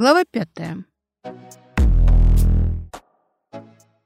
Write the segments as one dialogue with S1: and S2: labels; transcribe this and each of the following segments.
S1: Глава пятая.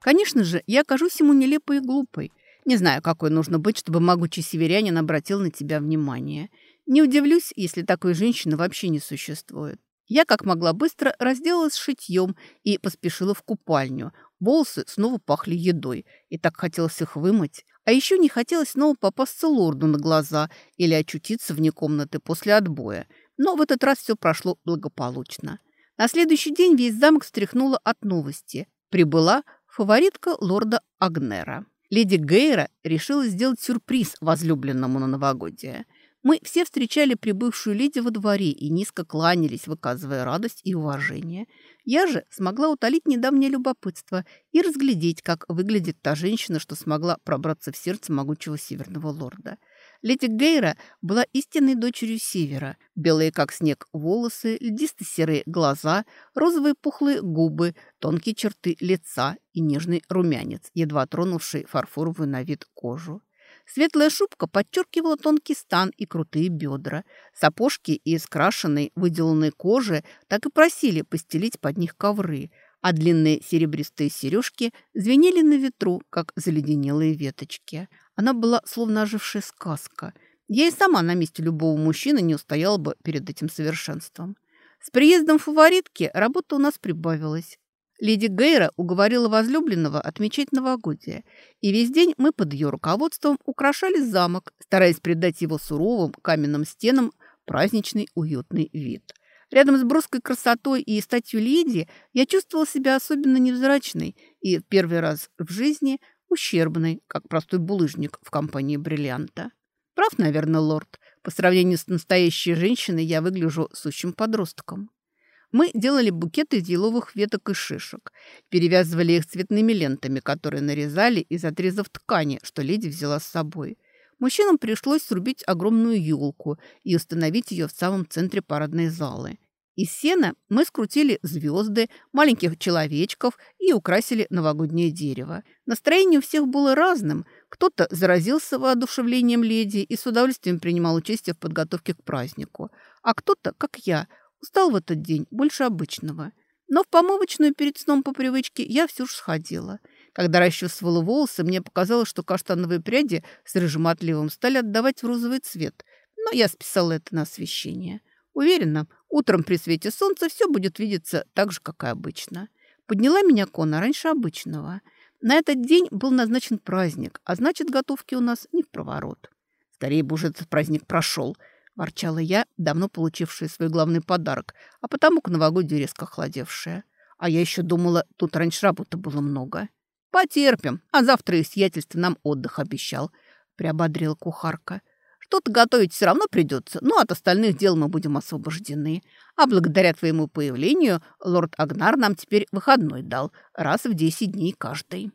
S1: Конечно же, я кажусь ему нелепой и глупой. Не знаю, какой нужно быть, чтобы могучий северянин обратил на тебя внимание. Не удивлюсь, если такой женщины вообще не существует. Я, как могла, быстро разделалась шитьем и поспешила в купальню. Волосы снова пахли едой, и так хотелось их вымыть. А еще не хотелось снова попасться лорду на глаза или очутиться вне комнаты после отбоя. Но в этот раз все прошло благополучно. На следующий день весь замок встряхнуло от новости. Прибыла фаворитка лорда Агнера. Леди Гейра решила сделать сюрприз возлюбленному на новогодие. Мы все встречали прибывшую леди во дворе и низко кланялись, выказывая радость и уважение. Я же смогла утолить недавнее любопытство и разглядеть, как выглядит та женщина, что смогла пробраться в сердце могучего северного лорда – Леди Гейра была истинной дочерью Севера. Белые, как снег, волосы, льдисто-серые глаза, розовые пухлые губы, тонкие черты лица и нежный румянец, едва тронувший фарфоровую на вид кожу. Светлая шубка подчеркивала тонкий стан и крутые бедра. Сапожки из крашеной, выделанной кожи так и просили постелить под них ковры, а длинные серебристые сережки звенели на ветру, как заледенелые веточки – она была словно ожившая сказка. Я и сама на месте любого мужчины не устояла бы перед этим совершенством. С приездом фаворитки работа у нас прибавилась. Леди Гейра уговорила возлюбленного отмечать новогодие, и весь день мы под ее руководством украшали замок, стараясь придать его суровым каменным стенам праздничный уютный вид. Рядом с броской красотой и статью леди я чувствовала себя особенно невзрачной и в первый раз в жизни – ущербный, как простой булыжник в компании бриллианта. Прав, наверное, лорд. По сравнению с настоящей женщиной я выгляжу сущим подростком. Мы делали букеты из еловых веток и шишек, перевязывали их цветными лентами, которые нарезали из отрезов ткани, что леди взяла с собой. Мужчинам пришлось срубить огромную елку и установить ее в самом центре парадной залы. Из сена мы скрутили звезды, маленьких человечков и украсили новогоднее дерево. Настроение у всех было разным. Кто-то заразился воодушевлением леди и с удовольствием принимал участие в подготовке к празднику. А кто-то, как я, устал в этот день больше обычного. Но в помывочную перед сном по привычке я все же сходила. Когда расчесывала волосы, мне показалось, что каштановые пряди с рыжим отливом стали отдавать в розовый цвет. Но я списала это на освещение. Уверена, утром при свете солнца все будет видеться так же, как и обычно. Подняла меня Кона раньше обычного. На этот день был назначен праздник, а значит, готовки у нас не в проворот. Скорее бы уже этот праздник прошел, ворчала я, давно получившая свой главный подарок, а потому к новогодию резко охладевшая. А я еще думала, тут раньше работы было много. Потерпим, а завтра и сиятельство нам отдых обещал, приободрила кухарка. Что-то готовить все равно придется, но от остальных дел мы будем освобождены. А благодаря твоему появлению лорд Агнар нам теперь выходной дал, раз в десять дней каждый.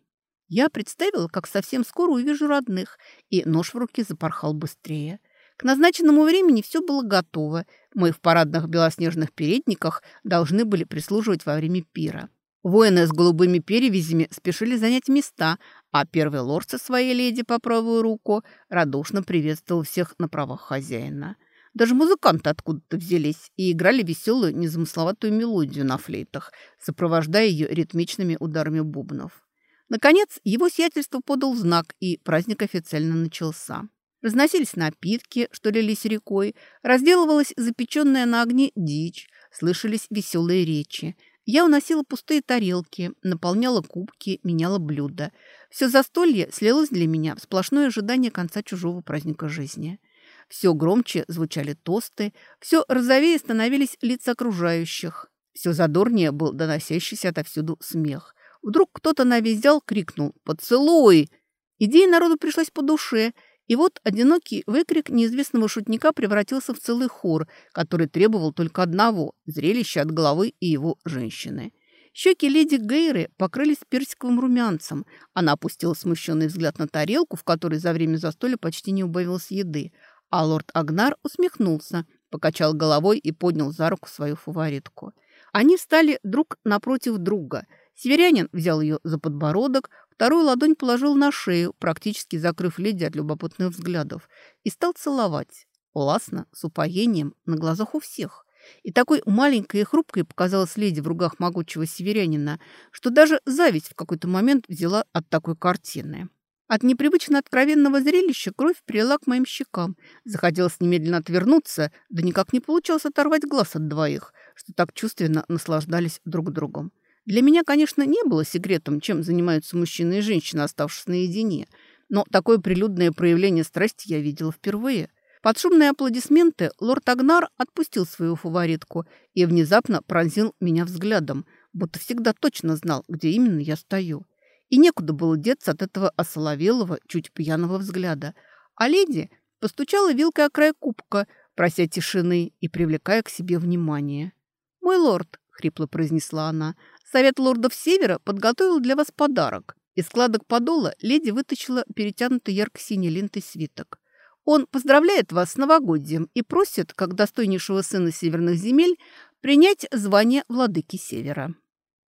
S1: Я представила, как совсем скоро увижу родных, и нож в руке запорхал быстрее. К назначенному времени все было готово. Мы в парадных белоснежных передниках должны были прислуживать во время пира. Воины с голубыми перевязями спешили занять места, а первый лорд со своей леди по правую руку радушно приветствовал всех на правах хозяина. Даже музыканты откуда-то взялись и играли веселую, незамысловатую мелодию на флейтах, сопровождая ее ритмичными ударами бубнов. Наконец, его сиятельство подал знак, и праздник официально начался. Разносились напитки, что лились рекой, разделывалась запеченная на огне дичь, слышались веселые речи – я уносила пустые тарелки, наполняла кубки, меняла блюда. Все застолье слилось для меня в сплошное ожидание конца чужого праздника жизни. Все громче звучали тосты, все розовее становились лица окружающих. Все задорнее был доносящийся отовсюду смех. Вдруг кто-то на весь крикнул «Поцелуй!». Идея народу пришлась по душе – и вот одинокий выкрик неизвестного шутника превратился в целый хор, который требовал только одного – зрелища от головы и его женщины. Щеки леди Гейры покрылись персиковым румянцем. Она опустила смущенный взгляд на тарелку, в которой за время застолья почти не убавилось еды. А лорд Агнар усмехнулся, покачал головой и поднял за руку свою фаворитку. Они встали друг напротив друга. Северянин взял ее за подбородок, Вторую ладонь положил на шею, практически закрыв леди от любопытных взглядов, и стал целовать. Властно, с упоением, на глазах у всех. И такой маленькой и хрупкой показалась леди в ругах могучего северянина, что даже зависть в какой-то момент взяла от такой картины. От непривычно откровенного зрелища кровь прилила к моим щекам. Захотелось немедленно отвернуться, да никак не получалось оторвать глаз от двоих, что так чувственно наслаждались друг другом. Для меня, конечно, не было секретом, чем занимаются мужчина и женщина, оставшись наедине, но такое прилюдное проявление страсти я видела впервые. Под шумные аплодисменты лорд Агнар отпустил свою фаворитку и внезапно пронзил меня взглядом, будто всегда точно знал, где именно я стою. И некуда было деться от этого осоловелого, чуть пьяного взгляда. А леди постучала вилкой о край кубка, прося тишины и привлекая к себе внимание. «Мой лорд», — хрипло произнесла она, — «совет лордов Севера подготовил для вас подарок». Из складок подола леди вытащила перетянутый ярко-синей лентой свиток. Он поздравляет вас с новогодием и просит, как достойнейшего сына северных земель, принять звание владыки Севера.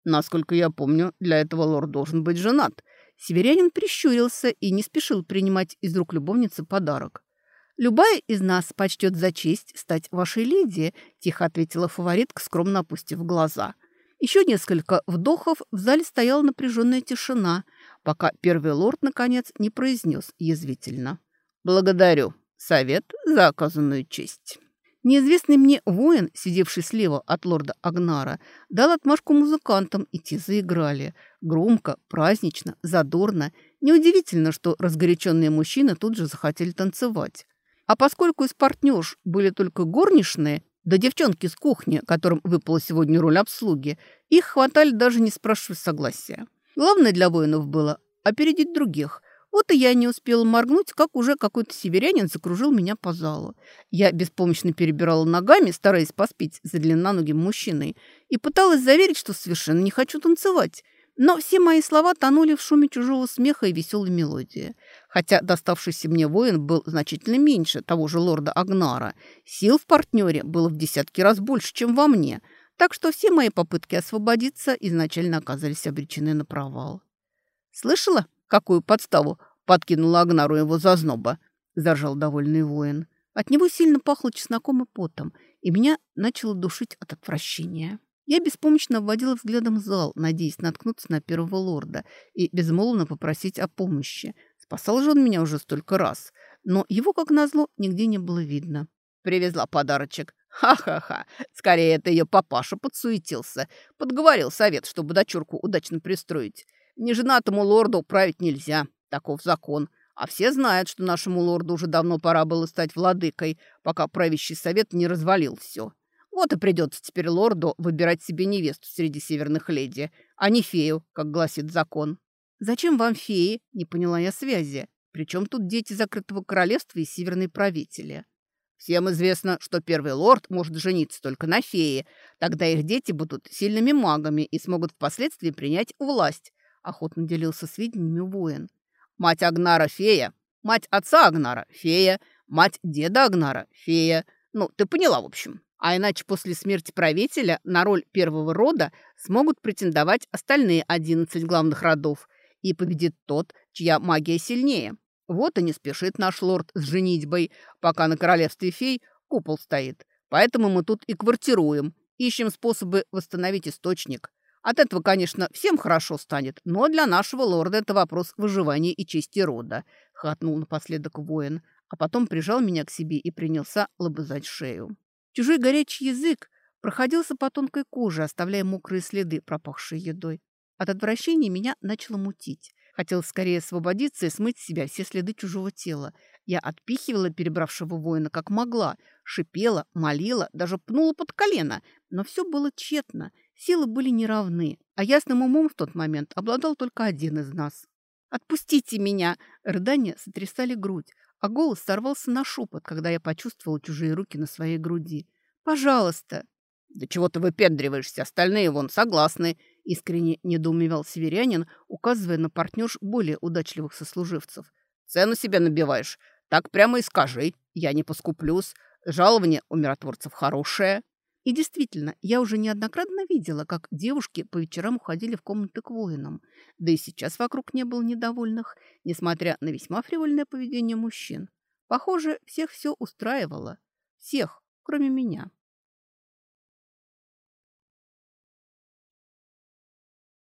S1: Насколько я помню, для этого лорд должен быть женат. Северянин прищурился и не спешил принимать из рук любовницы подарок. «Любая из нас почтет за честь стать вашей леди», – тихо ответила фаворитка, скромно опустив глаза. Еще несколько вдохов, в зале стояла напряженная тишина, пока первый лорд, наконец, не произнес язвительно. «Благодарю. Совет за оказанную честь». Неизвестный мне воин, сидевший слева от лорда Агнара, дал отмашку музыкантам, и те заиграли. Громко, празднично, задорно. Неудивительно, что разгоряченные мужчины тут же захотели танцевать. А поскольку из партнерш были только горничные, да девчонки с кухни, которым выпала сегодня роль обслуги, их хватали даже не спрашивая согласия. Главное для воинов было опередить других – вот и я не успела моргнуть, как уже какой-то северянин закружил меня по залу. Я беспомощно перебирала ногами, стараясь поспить за длинноногим мужчиной, и пыталась заверить, что совершенно не хочу танцевать. Но все мои слова тонули в шуме чужого смеха и веселой мелодии. Хотя доставшийся мне воин был значительно меньше того же лорда Агнара. Сил в партнере было в десятки раз больше, чем во мне. Так что все мои попытки освободиться изначально оказались обречены на провал. «Слышала?» Какую подставу подкинула Агнару его зазноба? Заржал довольный воин. От него сильно пахло чесноком и потом, и меня начало душить от отвращения. Я беспомощно вводила взглядом зал, надеясь наткнуться на первого лорда и безмолвно попросить о помощи. Спасал же он меня уже столько раз, но его, как назло, нигде не было видно. Привезла подарочек. Ха-ха-ха. Скорее, это ее папаша подсуетился. Подговорил совет, чтобы дочурку удачно пристроить. Неженатому лорду править нельзя, таков закон. А все знают, что нашему лорду уже давно пора было стать владыкой, пока правящий совет не развалил все. Вот и придется теперь лорду выбирать себе невесту среди северных леди, а не фею, как гласит закон. «Зачем вам феи?» – не поняла я связи. Причем тут дети закрытого королевства и северные правители? Всем известно, что первый лорд может жениться только на фее. Тогда их дети будут сильными магами и смогут впоследствии принять власть охотно делился сведениями воин. Мать Агнара – фея, мать отца Агнара – фея, мать деда Агнара – фея. Ну, ты поняла, в общем. А иначе после смерти правителя на роль первого рода смогут претендовать остальные 11 главных родов, и победит тот, чья магия сильнее. Вот и не спешит наш лорд с женитьбой, пока на королевстве фей купол стоит. Поэтому мы тут и квартируем, ищем способы восстановить источник. От этого, конечно, всем хорошо станет, но для нашего лорда это вопрос выживания и чести рода», — хатнул напоследок воин, а потом прижал меня к себе и принялся лобызать шею. Чужой горячий язык проходился по тонкой коже, оставляя мокрые следы, пропахшие едой. От отвращения меня начало мутить. Хотел скорее освободиться и смыть с себя все следы чужого тела. Я отпихивала перебравшего воина как могла, шипела, молила, даже пнула под колено, но все было тщетно — Силы были неравны, а ясным умом в тот момент обладал только один из нас. «Отпустите меня!» Рыдания сотрясали грудь, а голос сорвался на шепот, когда я почувствовала чужие руки на своей груди. «Пожалуйста!» «Да чего ты выпендриваешься? Остальные вон согласны!» Искренне недоумевал северянин, указывая на партнерш более удачливых сослуживцев. «Цену себе набиваешь? Так прямо и скажи. Я не поскуплюсь. Жалование у миротворцев хорошее». И действительно, я уже неоднократно видела, как девушки по вечерам уходили в комнаты к воинам. Да и сейчас вокруг не было недовольных, несмотря на весьма фривольное поведение мужчин. Похоже, всех все устраивало. Всех, кроме меня.